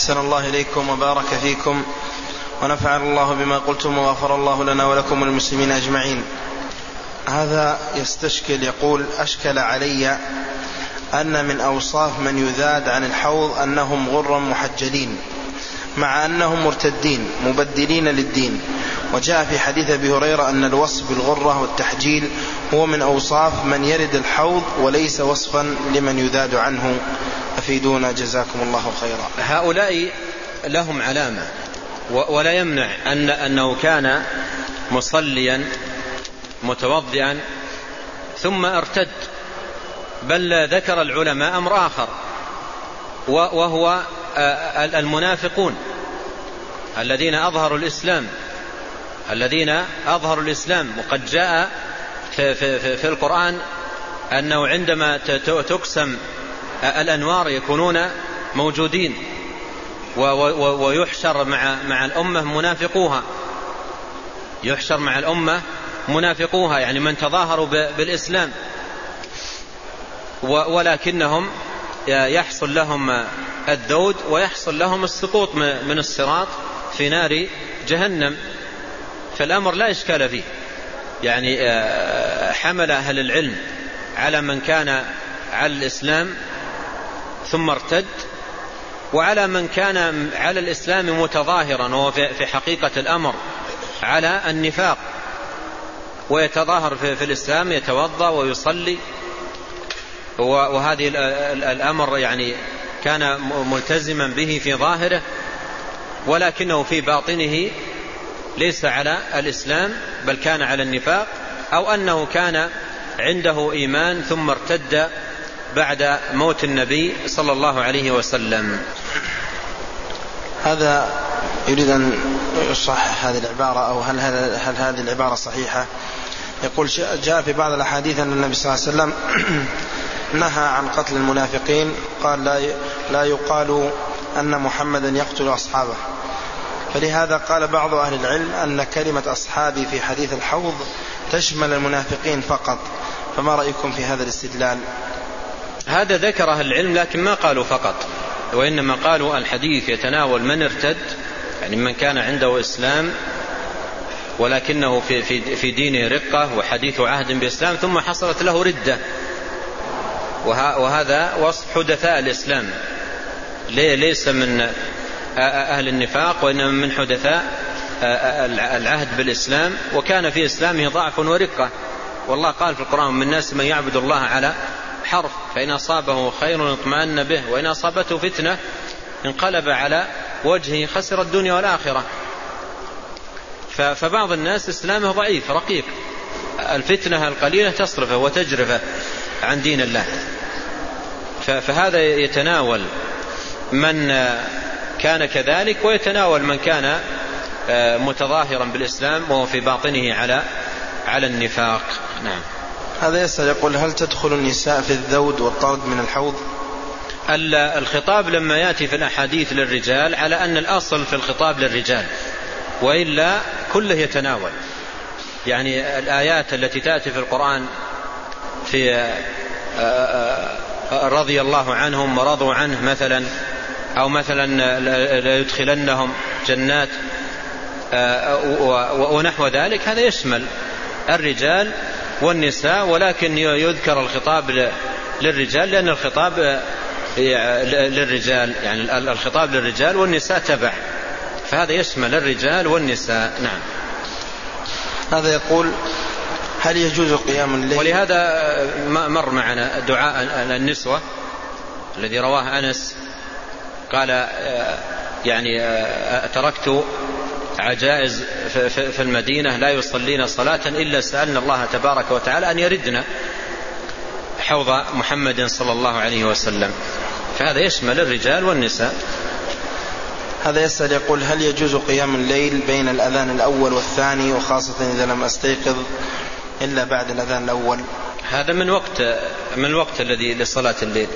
أحسن الله إليكم وبارك فيكم ونفعل الله بما قلتم وغفر الله لنا ولكم وللمسلمين أجمعين. هذا يستشكل يقول أشكل علي أن من أوصاف من يذاد عن الحوض أنهم غرا محجلين مع أنهم مرتدين مبدلين للدين وجاء في حديث أبي هريرة أن الوصف بالغرة والتحجيل هو من أوصاف من يرد الحوض وليس وصفا لمن يذاد عنه. أفيدونا جزاكم الله خيرا. هؤلاء لهم علامة ولا يمنع أن أنه كان مصليا متوضئا ثم ارتد بل ذكر العلماء أمر آخر وهو المنافقون الذين أظهروا الإسلام. الذين أظهروا الإسلام وقد جاء في, في, في القرآن أنه عندما تقسم الأنوار يكونون موجودين ويحشر مع مع الأمة منافقوها. يحشر مع الأمة منافقوها يعني من تظاهروا بالإسلام. ولكنهم يحصل لهم الذود ويحصل لهم السقوط من الصراط في نار جهنم. فالأمر لا إشكال فيه. يعني آه، حمل أهل العلم على من كان على الإسلام ثم ارتد وعلى من كان على الإسلام متظاهرا وهو في حقيقة الأمر على النفاق. ويتظاهر في الإسلام يتوضأ ويصلي. وهذه الأمر يعني كان ملتزما به في ظاهره ولكنه في باطنه ليس على الإسلام بل كان على النفاق أو أنه كان عنده إيمان ثم ارتد بعد موت النبي صلى الله عليه وسلم. هذا يريد أن يصحح هذه العبارة أو هل, هل, هل هذه العبارة صحيحة؟ يقول جاء في بعض الأحاديث أن النبي صلى الله عليه وسلم نهى عن قتل المنافقين قال لا لا يقال أن محمدا يقتل أصحابه. فلهذا قال بعض أهل العلم أن كلمة أصحابي في حديث الحوض تشمل المنافقين فقط. فما رأيكم في هذا الاستدلال؟ هذا ذكر أهل العلم لكن ما قالوا فقط وإنما قالوا الحديث يتناول من ارتد يعني من كان عنده إسلام ولكنه في, في, في دينه رقة وحديث عهد بإسلام ثم حصلت له ردة. وهذا وصف حدثاء الإسلام. ليس من أهل النفاق وإنما من حدثاء العهد بالإسلام وكان في إسلامه ضعف ورقة. والله قال في القرآن من الناس من يعبد الله على حرف فإن أصابه خير اطمأن به وإن أصابته فتنة انقلب على وجهه خسر الدنيا والآخرة. فبعض الناس إسلامه ضعيف رقيق. الفتنة القليلة تصرفه وتجرفه عن دين الله. فهذا يتناول من كان كذلك ويتناول من كان آه، متظاهرا بالإسلام وهو في باطنه على على النفاق. نعم. هذا يسأل يقول هل تدخل النساء في الذود والطرد من الحوض؟ الخطاب لما يأتي في الأحاديث للرجال على أن الأصل في الخطاب للرجال وإلا كله يتناول. يعني الآيات التي تأتي في القرآن في آه، آه، رضي الله عنهم ورضوا عنه مثلا أو مثلا ليدخلنهم جنات آه، ونحو ذلك هذا يشمل الرجال والنساء ولكن يذكر الخطاب للرجال لأن الخطاب للرجال يعني الخطاب للرجال والنساء تبع. فهذا يشمل الرجال والنساء نعم. هذا يقول هل يجوز قيام الليل؟ ولهذا مر معنا دعاء النسوة الذي رواه أنس قال آه، يعني آه، تركت عجائز في المدينة لا يصلين صلاة إلا سألنا الله تبارك وتعالى أن يردنا حوض محمد صلى الله عليه وسلم. فهذا يشمل الرجال والنساء. هذا يسأل يقول هل يجوز قيام الليل بين الأذان الأول والثاني وخاصة إذا لم أستيقظ إلا بعد الأذان الأول؟ هذا من وقت من الوقت الذي لصلاة الليل.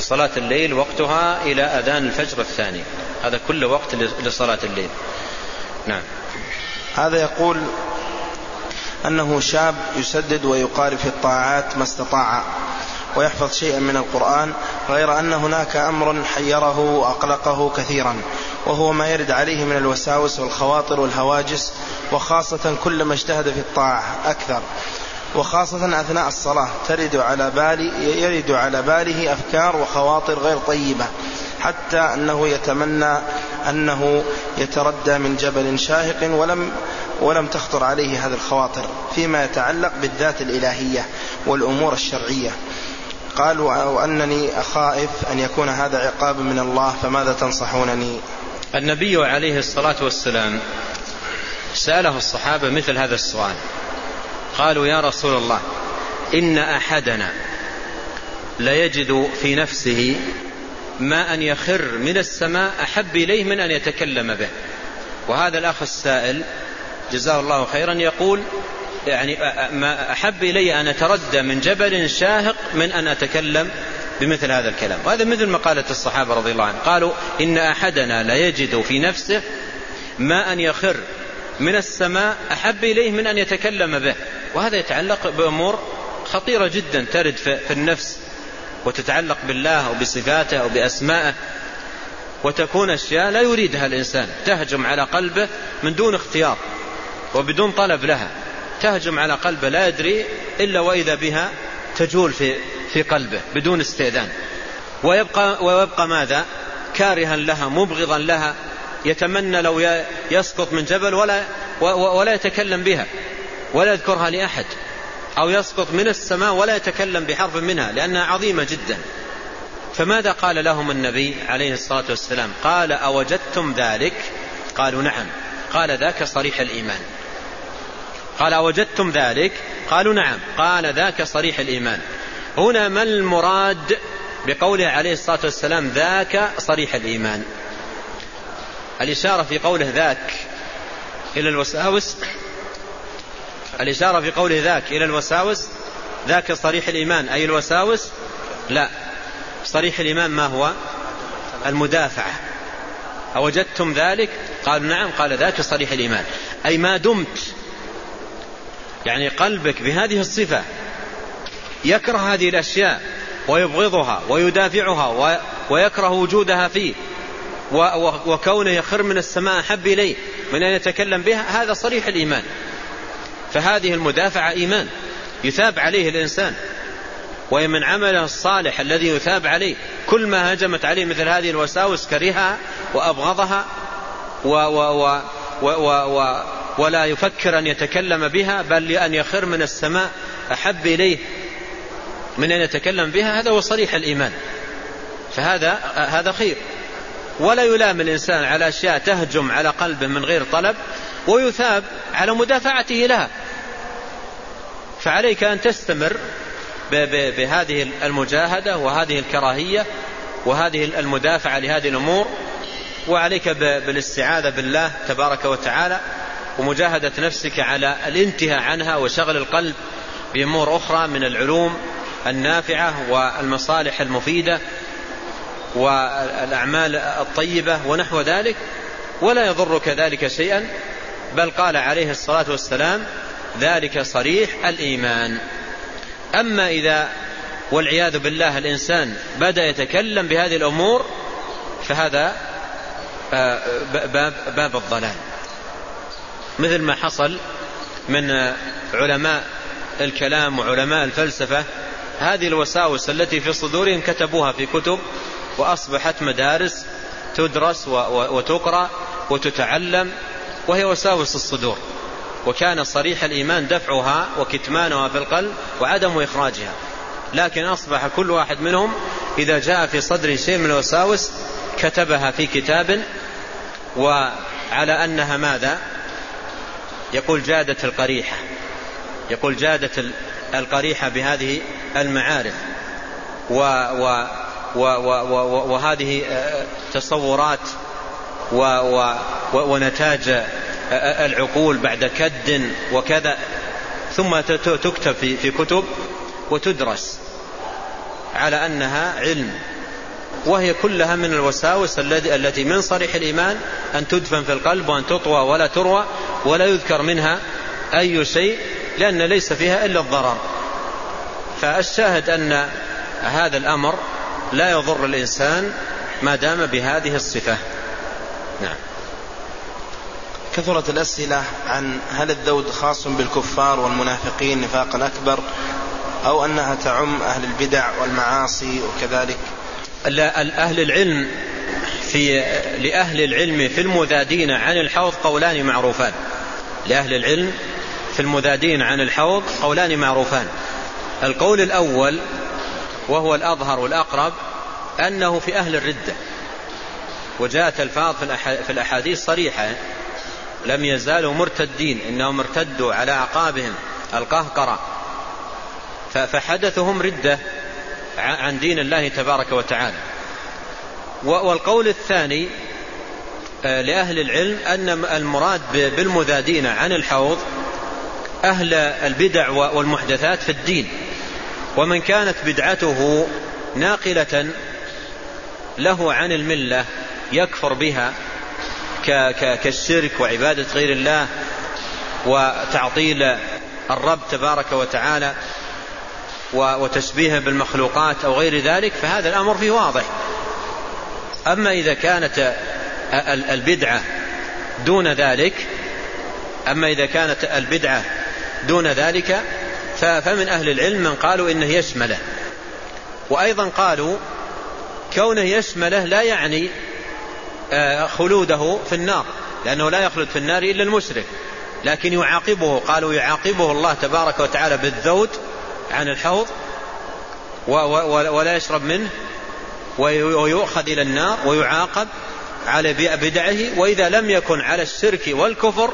فصلاة الليل وقتها إلى أذان الفجر الثاني. هذا كل وقت لصلاة الليل. نعم. هذا يقول أنه شاب يسدد ويقارب في الطاعات ما استطاع ويحفظ شيئا من القرآن غير أن هناك أمر حيره وأقلقه كثيرا وهو ما يرد عليه من الوساوس والخواطر والهواجس وخاصة كلما اجتهد في الطاعة أكثر. وخاصة أثناء الصلاة ترد على بالي يرد على باله أفكار وخواطر غير طيبة حتى أنه يتمنى أنه يتردى من جبل شاهق ولم ولم تخطر عليه هذه الخواطر فيما يتعلق بالذات الإلهية والأمور الشرعية. قال وأنني أخائف أن يكون هذا عقاب من الله فماذا تنصحونني؟ النبي عليه الصلاة والسلام سأله الصحابة مثل هذا السؤال. قالوا يا رسول الله إن أحدنا ليجد في نفسه ما أن يخر من السماء أحب إليه من أن يتكلم به. وهذا الأخ السائل جزاه الله خيرا يقول يعني ما أحب إلي أن أتردى من جبل شاهق من أن أتكلم بمثل هذا الكلام. وهذا مثل ما قالت الصحابة رضي الله عنهم. قالوا إن أحدنا ليجد في نفسه ما أن يخر من السماء أحب إليه من أن يتكلم به. وهذا يتعلق بأمور خطيرة جدا ترد في النفس وتتعلق بالله وبصفاته وبأسمائه. وتكون أشياء لا يريدها الإنسان. تهجم على قلبه من دون اختيار وبدون طلب لها. تهجم على قلبه لا يدري إلا وإذا بها تجول في, في قلبه بدون استئذان. ويبقى, ويبقى ماذا؟ كارها لها مبغضا لها يتمنى لو يسقط من جبل ولا, ولا يتكلم بها ولا يذكرها لأحد أو يسقط من السماء ولا يتكلم بحرف منها لأنها عظيمة جدا. فماذا قال لهم النبي عليه الصلاة والسلام؟ قال أوجدتم ذلك؟ قالوا نعم. قال ذاك صريح الإيمان. قال أوجدتم ذلك؟ قالوا نعم. قال ذاك صريح الإيمان. هنا ما المراد بقوله عليه الصلاة والسلام؟ ذاك صريح الإيمان. الإشارة في قوله ذاك إلى الوساوس الإشارة في قوله ذاك إلى الوساوس ذاك صريح الإيمان أي الوساوس؟ لا. صريح الإيمان ما هو؟ المدافعة. أوجدتم ذلك؟ قالوا نعم قال ذاك صريح الإيمان. أي ما دمت. يعني قلبك بهذه الصفة يكره هذه الأشياء ويبغضها ويدافعها ويكره وجودها فيه. وكونه يخر من السماء أحب إليه من أن يتكلم بها هذا صريح الإيمان. فهذه المدافعة إيمان يثاب عليه الإنسان. ومن عمله الصالح الذي يثاب عليه كل ما هجمت عليه مثل هذه الوساوس كرهها وأبغضها و و و و و و ولا يفكر أن يتكلم بها بل لأن يخر من السماء أحب إليه من أن يتكلم بها هذا هو صريح الإيمان. فهذا هذا خير. ولا يلام الإنسان على أشياء تهجم على قلبه من غير طلب ويثاب على مدافعته لها. فعليك أن تستمر بهذه المجاهدة وهذه الكراهية وهذه المدافعة لهذه الأمور وعليك بالاستعاذة بالله تبارك وتعالى ومجاهدة نفسك على الانتهاء عنها وشغل القلب بأمور أخرى من العلوم النافعة والمصالح المفيدة والأعمال الطيبة ونحو ذلك ولا يضرك ذلك شيئا بل قال عليه الصلاة والسلام ذلك صريح الإيمان. أما إذا والعياذ بالله الإنسان بدأ يتكلم بهذه الأمور فهذا آه، باب, باب الضلال. مثل ما حصل من علماء الكلام وعلماء الفلسفة هذه الوساوس التي في صدورهم كتبوها في كتب وأصبحت مدارس تدرس وتقرأ وتتعلم وهي وساوس الصدور. وكان صريح الإيمان دفعها وكتمانها في القلب وعدم إخراجها. لكن أصبح كل واحد منهم إذا جاء في صدر شيء من الوساوس كتبها في كتاب وعلى أنها ماذا؟ يقول جادت القريحة. يقول جادت القريحة بهذه المعارف. و و وهذه تصورات ونتاج العقول بعد كد وكذا ثم تكتب في, في كتب وتدرس على أنها علم وهي كلها من الوساوس التي من صريح الإيمان أن تدفن في القلب وأن تطوى ولا تروى ولا يذكر منها أي شيء لأن ليس فيها إلا الضرر. فالشاهد أن هذا الأمر لا يضر الإنسان ما دام بهذه الصفة. نعم. كثرت الأسئلة عن هل الذود خاص بالكفار والمنافقين نفاقا أكبر أو أنها تعم أهل البدع والمعاصي وكذلك؟ أهل العلم في لأهل العلم في المذادين عن الحوض قولان معروفان. لأهل العلم في المذادين عن الحوض قولان معروفان. القول الأول وهو الأظهر والأقرب أنه في أهل الردة. وجاءت الفاظ في الأحاديث صريحة. لم يزالوا مرتدين إنهم ارتدوا على أعقابهم القهقرة. فحدثهم ردة عن دين الله تبارك وتعالى. والقول الثاني آه، لأهل العلم أن المراد بالمذادين عن الحوض أهل البدع والمحدثات في الدين. ومن كانت بدعته ناقلة له عن الملة يكفر بها كالشرك وعبادة غير الله وتعطيل الرب تبارك وتعالى وتشبيهه بالمخلوقات أو غير ذلك فهذا الأمر فيه واضح. أما إذا كانت البدعة دون ذلك أما إذا كانت البدعة دون ذلك فمن أهل العلم من قالوا إنه يشمله. وأيضا قالوا كونه يشمله لا يعني آه، خلوده في النار لأنه لا يخلد في النار إلا المشرك. لكن يعاقبه قالوا يعاقبه الله تبارك وتعالى بالذود عن الحوض ولا يشرب منه ويؤخذ إلى النار ويعاقب على بدعه وإذا لم يكن على الشرك والكفر